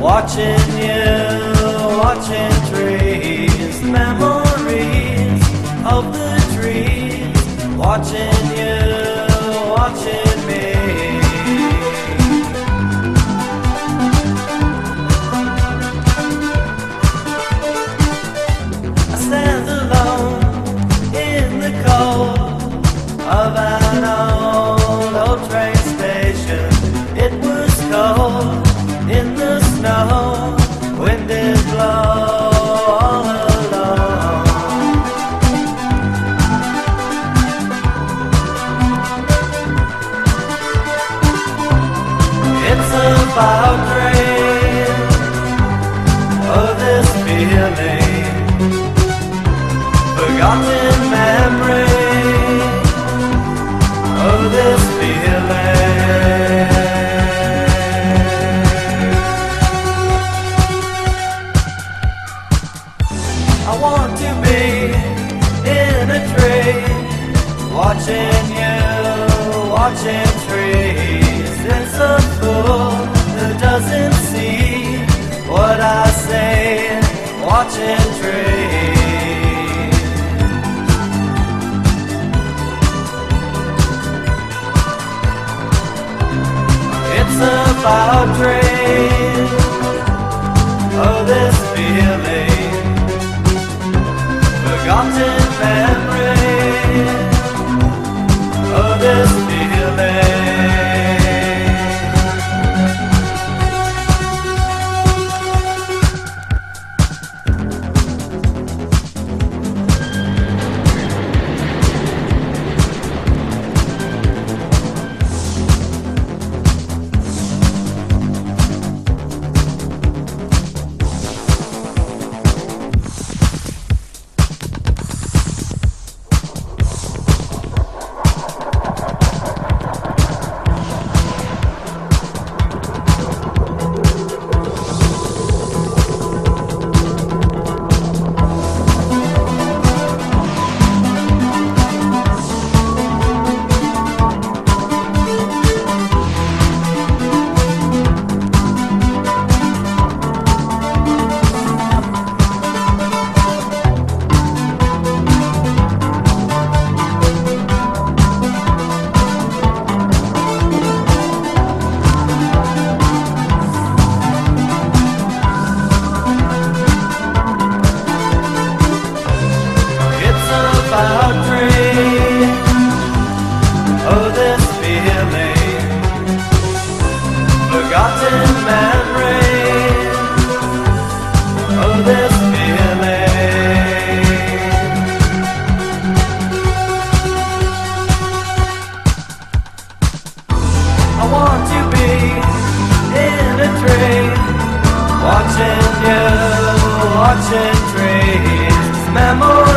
watching you, watching I want to be in a tree, watching you, watching trees. It's a fool who doesn't see what I say, watching trees. It's about dreams, watching you, watching trees, memories